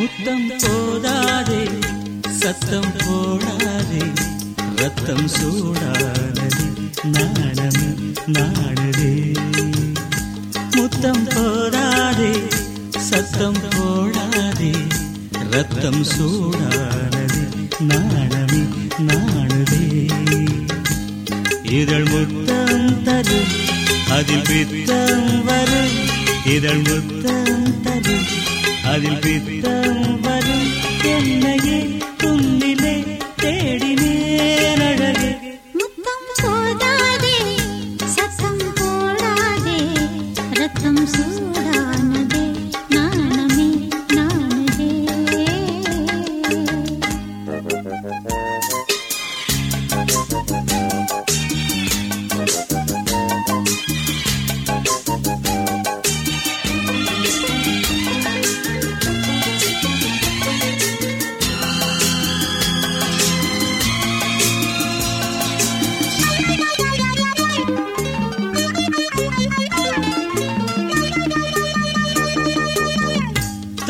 முத்தம் போதாதே சத்தம் போடாதே ரத்தம் சூடானது நாணம் நாடுதே முத்தம் போதாதே சத்தம் போடாதே ரத்தம் சூடானது நாணம் நாடுதே இதழ் முத்தம் தரும் அதில் பித்தம் வரும். இதழ் முத்தம் தரும் அதில் பித்தம் வரும் என்னையே உன்னிலே தேடினேன் அழகே. முத்தம் போதாதே சத்தம் போடாதே ரத்தம் சூ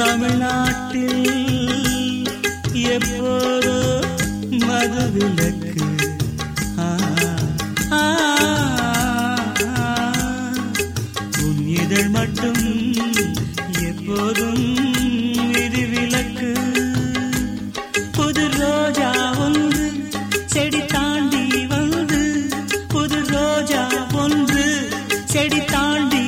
தமிழ்நாட்டில் எப்போது மதுவிலக்கு ஆ, ஆ, உன் இதழ் மட்டும் எப்போதும் விதிவிலக்கு புது ரோஜா ஒன்று செடி தாண்டி வந்து. புது ரோஜா ஒன்று செடி தாண்டி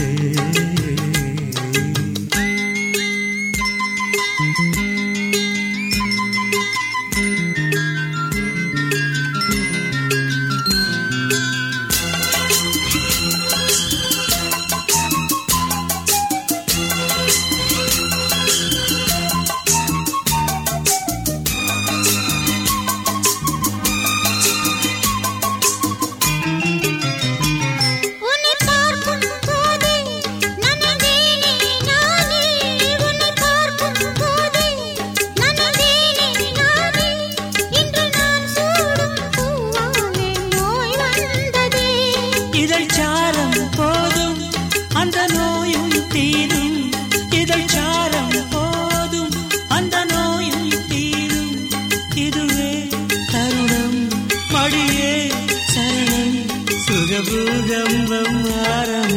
day. செல்வம் ஆரம்